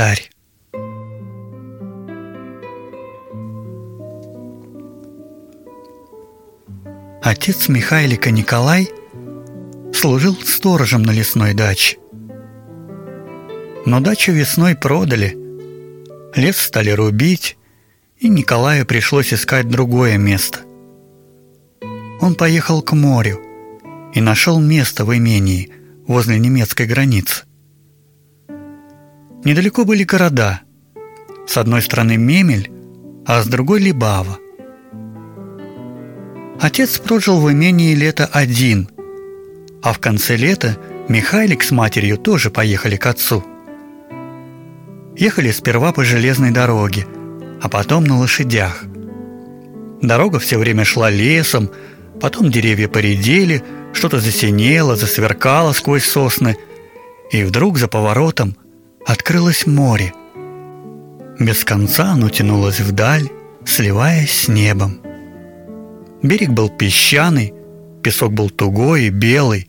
алтарь. Отец Михайлика Николай служил сторожем на лесной даче. Но дачу весной продали, лес стали рубить, и Николаю пришлось искать другое место. Он поехал к морю и нашел место в имении возле немецкой границы. Недалеко были города. С одной стороны Мемель, а с другой Либава. Отец прожил в имении лето один, а в конце лета Михайлик с матерью тоже поехали к отцу. Ехали сперва по железной дороге, а потом на лошадях. Дорога все время шла лесом, потом деревья поредели, что-то засинело, засверкало сквозь сосны, и вдруг за поворотом открылось море. Без конца оно тянулось вдаль, сливаясь с небом. Берег был песчаный, песок был тугой и белый.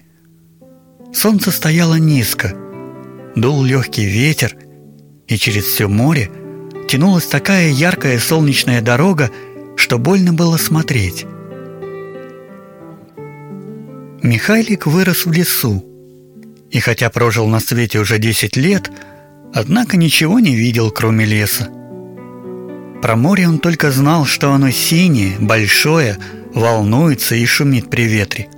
Солнце стояло низко, дул легкий ветер, и через все море тянулась такая яркая солнечная дорога, что больно было смотреть. Михайлик вырос в лесу, и хотя прожил на свете уже 10 лет, однако ничего не видел, кроме леса. Про море он только знал, что оно синее, большое, волнуется и шумит при ветре.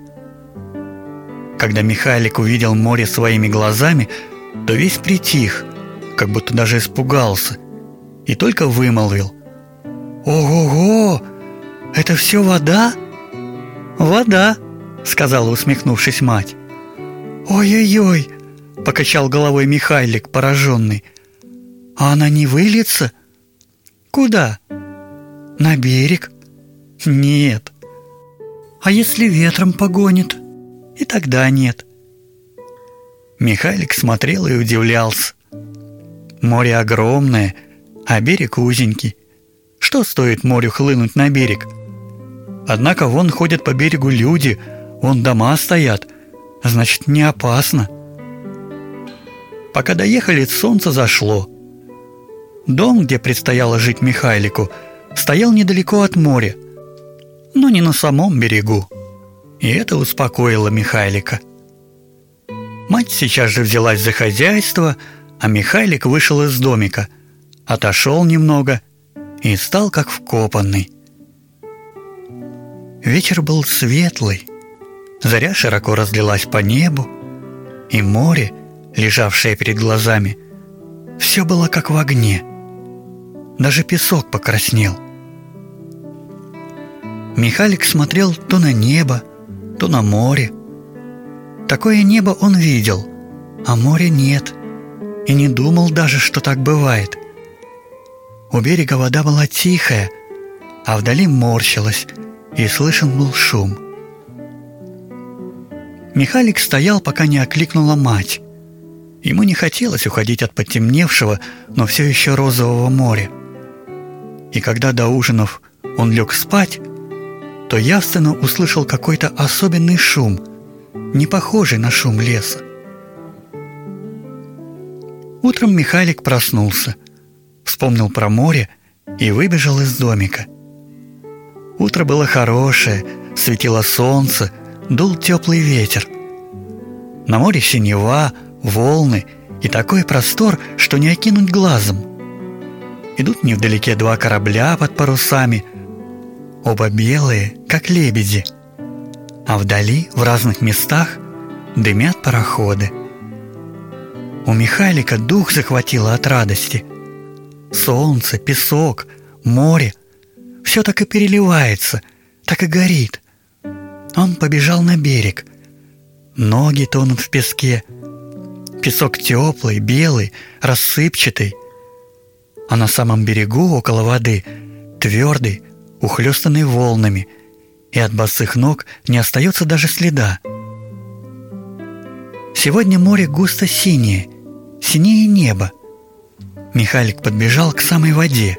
Когда Михайлик увидел море своими глазами, то весь притих, как будто даже испугался, и только вымолвил. «Ого-го! Это все вода?» «Вода!» — сказала, усмехнувшись мать. «Ой-ой-ой!» — покачал головой Михайлик, пораженный. «А она не выльется?» «Куда?» «На берег?» «Нет». «А если ветром погонит?» «И тогда нет». Михайлик смотрел и удивлялся. Море огромное, а берег узенький. Что стоит морю хлынуть на берег? Однако вон ходят по берегу люди — Вон дома стоят, значит, не опасно. Пока доехали, солнце зашло. Дом, где предстояло жить Михайлику, стоял недалеко от моря, но не на самом берегу. И это успокоило Михайлика. Мать сейчас же взялась за хозяйство, а Михайлик вышел из домика, отошел немного и стал как вкопанный. Вечер был светлый, Заря широко разлилась по небу, и море, лежавшее перед глазами, все было как в огне. Даже песок покраснел. Михалик смотрел то на небо, то на море. Такое небо он видел, а моря нет, и не думал даже, что так бывает. У берега вода была тихая, а вдали морщилась, и слышен был шум. Михалик стоял, пока не окликнула мать. Ему не хотелось уходить от потемневшего, но все еще розового моря. И когда до ужинов он лег спать, то явственно услышал какой-то особенный шум, не похожий на шум леса. Утром Михалик проснулся, вспомнил про море и выбежал из домика. Утро было хорошее, светило солнце, дул теплый ветер. На море синева, волны и такой простор, что не окинуть глазом. Идут невдалеке два корабля под парусами, оба белые, как лебеди. А вдали, в разных местах, дымят пароходы. У Михайлика дух захватило от радости. Солнце, песок, море — все так и переливается, так и горит. Он побежал на берег. Ноги тонут в песке. Песок теплый, белый, рассыпчатый. А на самом берегу, около воды, твердый, ухлёстанный волнами, и от босых ног не остается даже следа. Сегодня море густо синее, синее небо. Михалик подбежал к самой воде.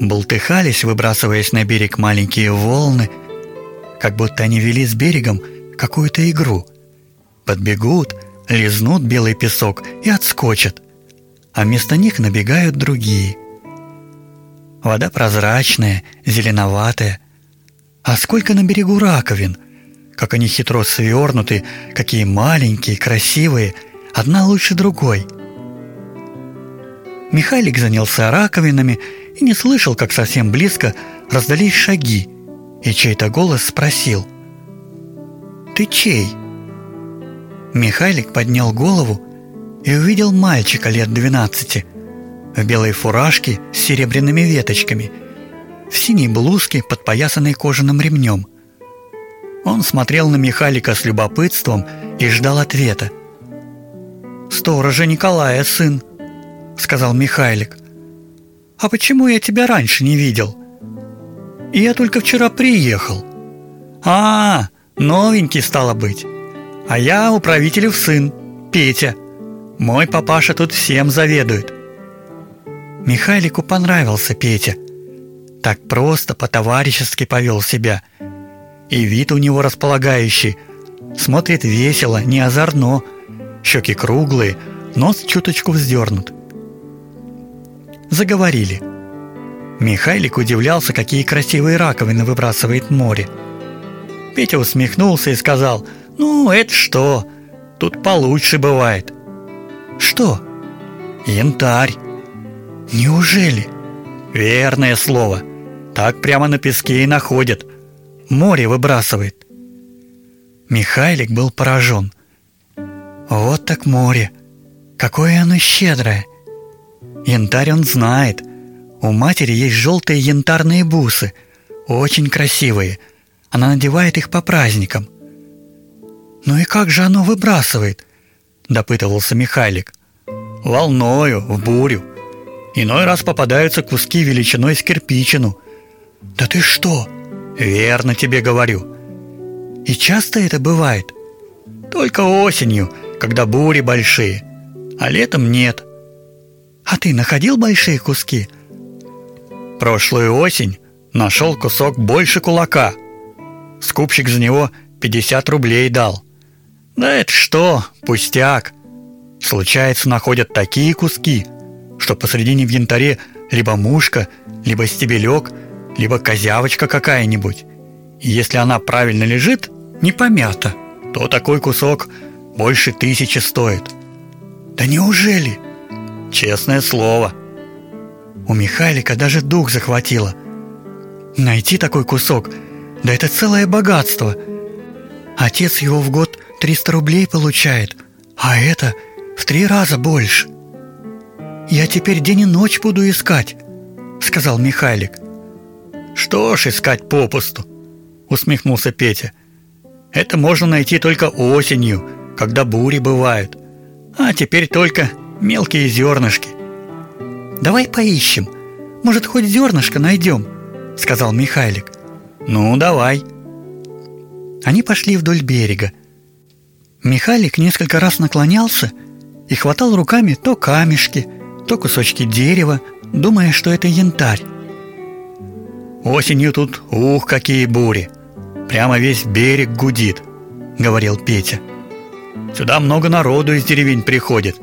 Болтыхались, выбрасываясь на берег маленькие волны – как будто они вели с берегом какую-то игру. Подбегут, лизнут белый песок и отскочат. а вместо них набегают другие. Вода прозрачная, зеленоватая. А сколько на берегу раковин! Как они хитро свернуты, какие маленькие, красивые, одна лучше другой. Михайлик занялся раковинами и не слышал, как совсем близко раздались шаги, и чей-то голос спросил «Ты чей?» Михайлик поднял голову и увидел мальчика лет двенадцати в белой фуражке с серебряными веточками, в синей блузке, подпоясанной кожаным ремнем. Он смотрел на Михайлика с любопытством и ждал ответа. «Сторожа Николая, сын», — сказал Михайлик. «А почему я тебя раньше не видел?» «Я только вчера приехал». «А, новенький стало быть. А я управителев сын, Петя. Мой папаша тут всем заведует». Михайлику понравился Петя. Так просто, по-товарищески повел себя. И вид у него располагающий. Смотрит весело, не озорно. Щеки круглые, нос чуточку вздернут. Заговорили. Михайлик удивлялся, какие красивые раковины выбрасывает море. Петя усмехнулся и сказал, «Ну, это что? Тут получше бывает». «Что?» «Янтарь». Неужели? Верное слово. Так прямо на песке и находят. Море выбрасывает. Михайлик был поражен. Вот так море. Какое оно щедрое. Янтарь он знает. У матери есть желтые янтарные бусы. Очень красивые. Она надевает их по праздникам. «Ну и как же оно выбрасывает?» – допытывался Михайлик. «Волною, в бурю. Иной раз попадаются куски величиной с кирпичину. Да ты что? Верно тебе говорю. И часто это бывает? Только осенью, когда бури большие, а летом нет. А ты находил большие куски? Прошлую осень нашел кусок больше кулака. Скупщик за него 50 рублей дал. Да это что, пустяк. Случается, находят такие куски – что посредине в янтаре либо мушка, либо стебелек, либо козявочка какая-нибудь. И если она правильно лежит, не помята, то такой кусок больше тысячи стоит. Да неужели? Честное слово. У Михайлика даже дух захватило. Найти такой кусок, да это целое богатство. Отец его в год 300 рублей получает, а это в три раза больше. «Я теперь день и ночь буду искать», — сказал Михайлик. «Что ж искать попусту?» — усмехнулся Петя. «Это можно найти только осенью, когда бури бывают. А теперь только мелкие зернышки». «Давай поищем. Может, хоть зернышко найдем», — сказал Михайлик. «Ну, давай». Они пошли вдоль берега. Михайлик несколько раз наклонялся и хватал руками то камешки, то кусочки дерева, думая, что это янтарь. «Осенью тут, ух, какие бури! Прямо весь берег гудит», — говорил Петя. «Сюда много народу из деревень приходит.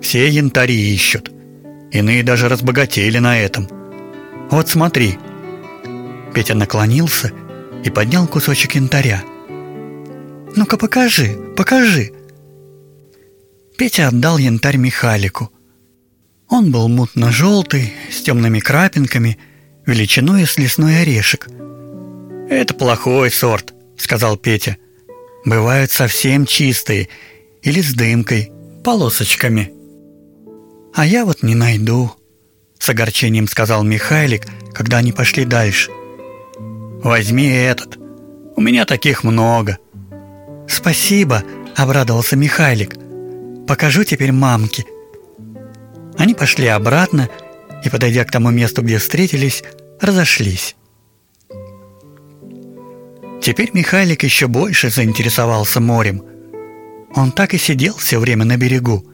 Все янтари ищут. Иные даже разбогатели на этом. Вот смотри». Петя наклонился и поднял кусочек янтаря. «Ну-ка покажи, покажи!» Петя отдал янтарь Михалику — он был мутно-желтый, с темными крапинками, величиной с лесной орешек. «Это плохой сорт», — сказал Петя. «Бывают совсем чистые или с дымкой, полосочками». «А я вот не найду», — с огорчением сказал Михайлик, когда они пошли дальше. «Возьми этот. У меня таких много». «Спасибо», — обрадовался Михайлик. «Покажу теперь мамке, они пошли обратно и, подойдя к тому месту, где встретились, разошлись. Теперь Михайлик еще больше заинтересовался морем. Он так и сидел все время на берегу.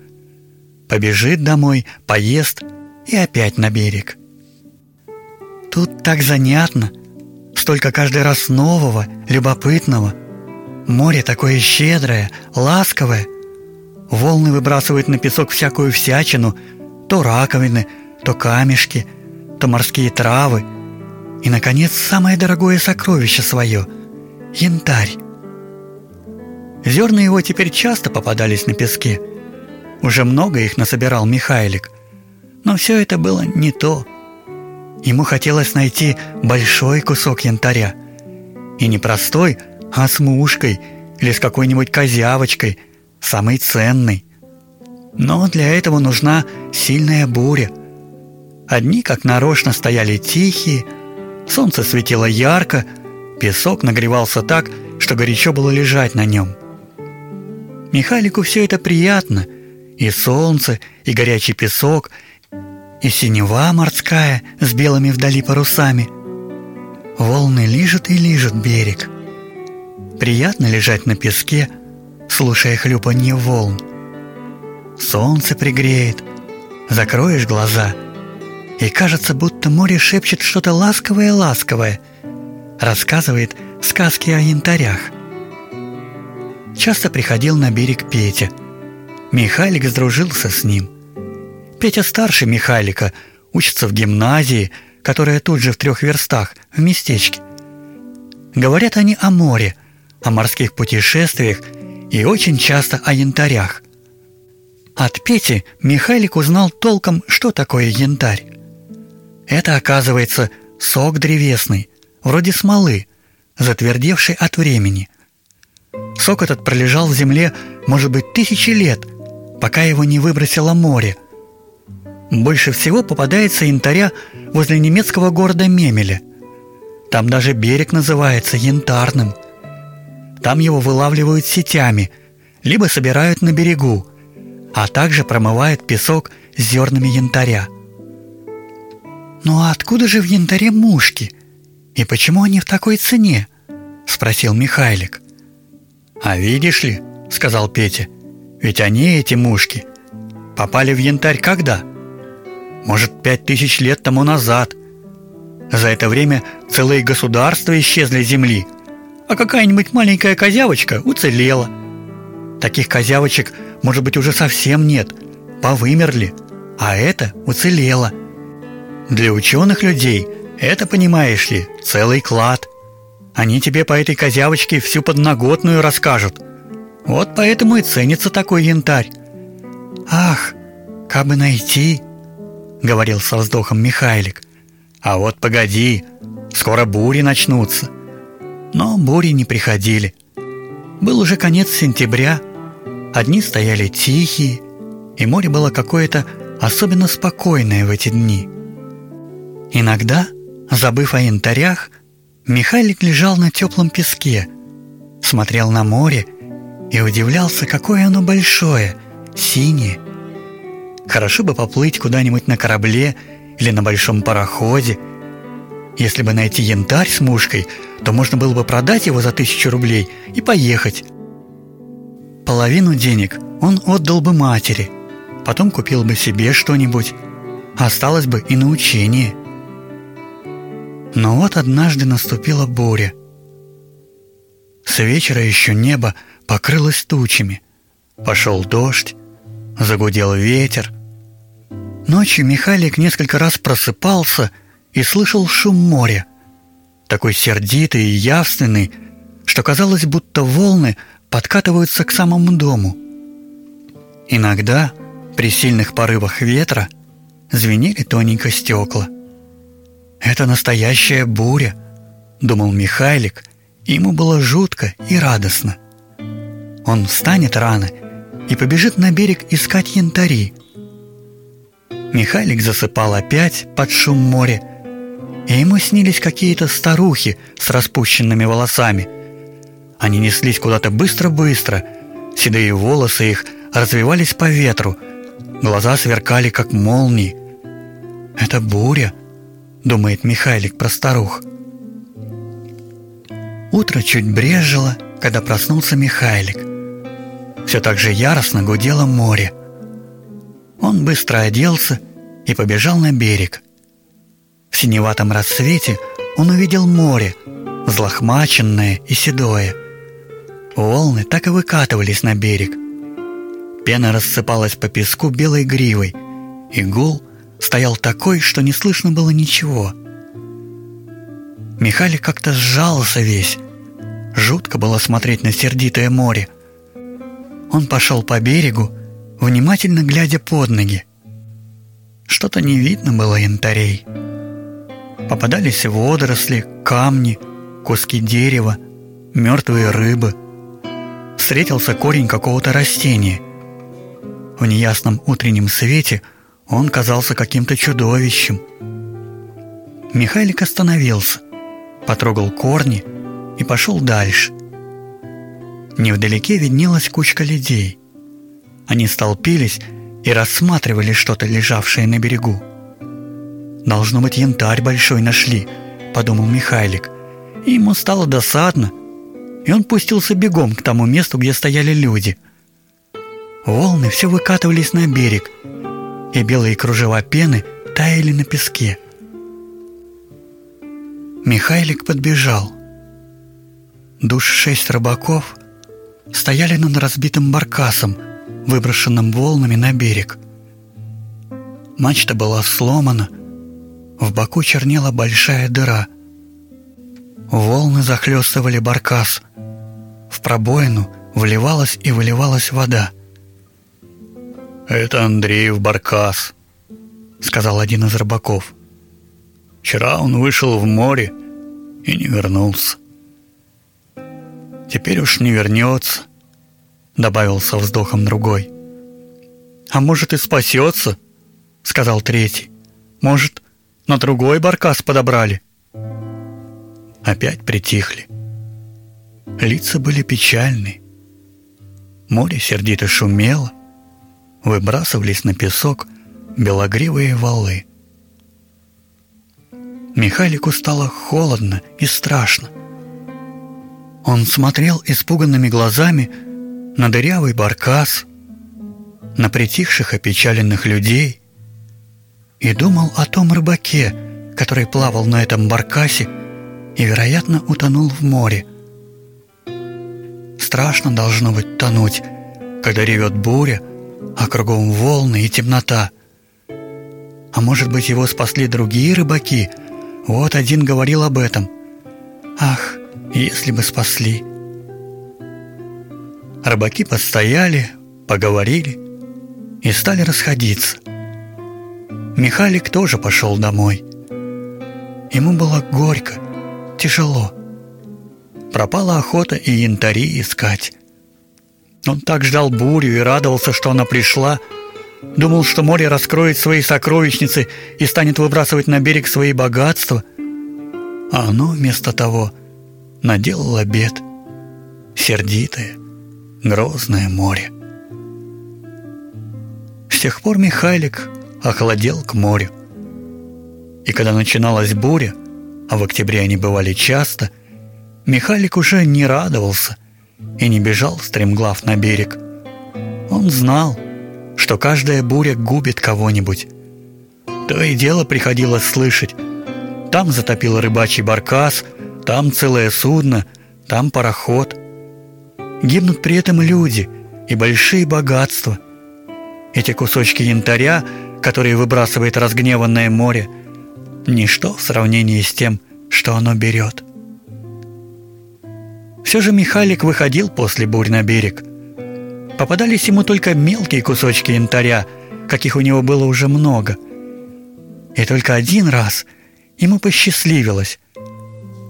Побежит домой, поест и опять на берег. Тут так занятно, столько каждый раз нового, любопытного. Море такое щедрое, ласковое. Волны выбрасывают на песок всякую всячину – то раковины, то камешки, то морские травы и, наконец, самое дорогое сокровище свое – янтарь. Зерна его теперь часто попадались на песке. Уже много их насобирал Михайлик. Но все это было не то. Ему хотелось найти большой кусок янтаря. И не простой, а с мушкой или с какой-нибудь козявочкой, самый ценный. Но для этого нужна сильная буря. Одни, как нарочно, стояли тихие, солнце светило ярко, песок нагревался так, что горячо было лежать на нем. Михалику все это приятно, и солнце, и горячий песок, и синева морская с белыми вдали парусами. Волны лижут и лижут берег. Приятно лежать на песке, слушая хлюпанье волн. Солнце пригреет, закроешь глаза, и кажется, будто море шепчет что-то ласковое-ласковое, рассказывает сказки о янтарях. Часто приходил на берег Петя. Михайлик сдружился с ним. Петя старше Михайлика, учится в гимназии, которая тут же в трех верстах, в местечке. Говорят они о море, о морских путешествиях и очень часто о янтарях. От Пети Михайлик узнал толком, что такое янтарь. Это, оказывается, сок древесный, вроде смолы, затвердевший от времени. Сок этот пролежал в земле, может быть, тысячи лет, пока его не выбросило море. Больше всего попадается янтаря возле немецкого города Мемеля. Там даже берег называется Янтарным. Там его вылавливают сетями, либо собирают на берегу – а также промывает песок с зернами янтаря. «Ну а откуда же в янтаре мушки? И почему они в такой цене?» – спросил Михайлик. «А видишь ли, – сказал Петя, – ведь они, эти мушки, попали в янтарь когда? Может, пять тысяч лет тому назад. За это время целые государства исчезли земли, а какая-нибудь маленькая козявочка уцелела. Таких козявочек – может быть, уже совсем нет, повымерли, а это уцелело. Для ученых людей это, понимаешь ли, целый клад. Они тебе по этой козявочке всю подноготную расскажут. Вот поэтому и ценится такой янтарь. Ах, как бы найти, говорил со вздохом Михайлик. А вот погоди, скоро бури начнутся. Но бури не приходили. Был уже конец сентября, Одни стояли тихие, и море было какое-то особенно спокойное в эти дни. Иногда, забыв о янтарях, Михайлик лежал на теплом песке, смотрел на море и удивлялся, какое оно большое, синее. Хорошо бы поплыть куда-нибудь на корабле или на большом пароходе. Если бы найти янтарь с мушкой, то можно было бы продать его за тысячу рублей и поехать, Половину денег он отдал бы матери, потом купил бы себе что-нибудь, осталось бы и на учение. Но вот однажды наступила буря. С вечера еще небо покрылось тучами. Пошел дождь, загудел ветер. Ночью Михайлик несколько раз просыпался и слышал шум моря, такой сердитый и явственный, что казалось, будто волны подкатываются к самому дому. Иногда при сильных порывах ветра звенели тоненько стекла. «Это настоящая буря», — думал Михайлик, и ему было жутко и радостно. Он встанет рано и побежит на берег искать янтари. Михайлик засыпал опять под шум моря, и ему снились какие-то старухи с распущенными волосами — они неслись куда-то быстро-быстро. Седые волосы их развивались по ветру. Глаза сверкали, как молнии. «Это буря», — думает Михайлик про старух. Утро чуть брежило, когда проснулся Михайлик. Все так же яростно гудело море. Он быстро оделся и побежал на берег. В синеватом рассвете он увидел море, взлохмаченное и седое — Волны так и выкатывались на берег. Пена рассыпалась по песку белой гривой, и гул стоял такой, что не слышно было ничего. Михалик как-то сжался весь. Жутко было смотреть на сердитое море. Он пошел по берегу, внимательно глядя под ноги. Что-то не видно было янтарей. Попадались водоросли, камни, куски дерева, мертвые рыбы. Встретился корень какого-то растения. В неясном утреннем свете он казался каким-то чудовищем. Михайлик остановился, потрогал корни и пошел дальше. Невдалеке виднелась кучка людей. Они столпились и рассматривали что-то, лежавшее на берегу. «Должно быть, янтарь большой нашли», — подумал Михайлик. И ему стало досадно, и он пустился бегом к тому месту, где стояли люди. Волны все выкатывались на берег, и белые кружева пены таяли на песке. Михайлик подбежал. Душ шесть рыбаков стояли над разбитым баркасом, выброшенным волнами на берег. Мачта была сломана, в боку чернела большая дыра. Волны захлестывали баркас. В пробоину вливалась и выливалась вода. «Это Андреев баркас», — сказал один из рыбаков. «Вчера он вышел в море и не вернулся. Теперь уж не вернется добавил со вздохом другой. «А может, и спасется?» — сказал третий. «Может, на другой баркас подобрали?» Опять притихли. Лица были печальны. Море сердито шумело, выбрасывались на песок белогривые валы. Михайлику стало холодно и страшно. Он смотрел испуганными глазами на дырявый баркас, на притихших опечаленных людей и думал о том рыбаке, который плавал на этом баркасе и, вероятно, утонул в море. Страшно должно быть тонуть, когда ревет буря, а кругом волны и темнота. А может быть, его спасли другие рыбаки? Вот один говорил об этом. Ах, если бы спасли! Рыбаки постояли, поговорили и стали расходиться. Михалик тоже пошел домой. Ему было горько, тяжело. Пропала охота и янтари искать. Он так ждал бурю и радовался, что она пришла. Думал, что море раскроет свои сокровищницы и станет выбрасывать на берег свои богатства. А оно вместо того наделало бед. Сердитое, грозное море. С тех пор Михайлик охладел к морю. И когда начиналась буря, а в октябре они бывали часто, Михайлик уже не радовался и не бежал стремглав на берег. Он знал, что каждая буря губит кого-нибудь. То и дело приходилось слышать. Там затопил рыбачий баркас, там целое судно, там пароход – Гибнут при этом люди и большие богатства. Эти кусочки янтаря, которые выбрасывает разгневанное море, ничто в сравнении с тем, что оно берет. Все же Михалик выходил после бурь на берег. Попадались ему только мелкие кусочки янтаря, каких у него было уже много. И только один раз ему посчастливилось.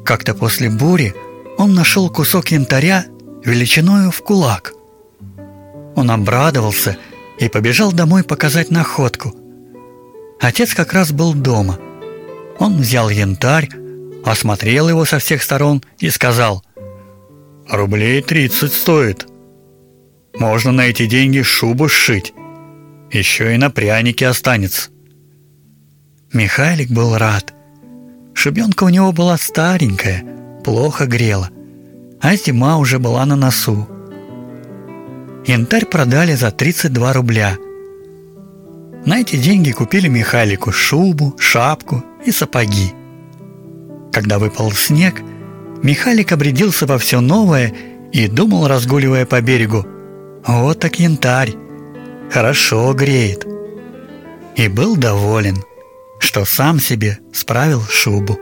Как-то после бури он нашел кусок янтаря величиною в кулак. Он обрадовался и побежал домой показать находку. Отец как раз был дома. Он взял янтарь, осмотрел его со всех сторон и сказал «Рублей тридцать стоит. Можно на эти деньги шубу сшить. Еще и на пряники останется». Михайлик был рад. Шубенка у него была старенькая, плохо грела а зима уже была на носу. Янтарь продали за 32 рубля. На эти деньги купили Михалику шубу, шапку и сапоги. Когда выпал снег, Михалик обрядился во все новое и думал, разгуливая по берегу, «Вот так янтарь! Хорошо греет!» и был доволен, что сам себе справил шубу.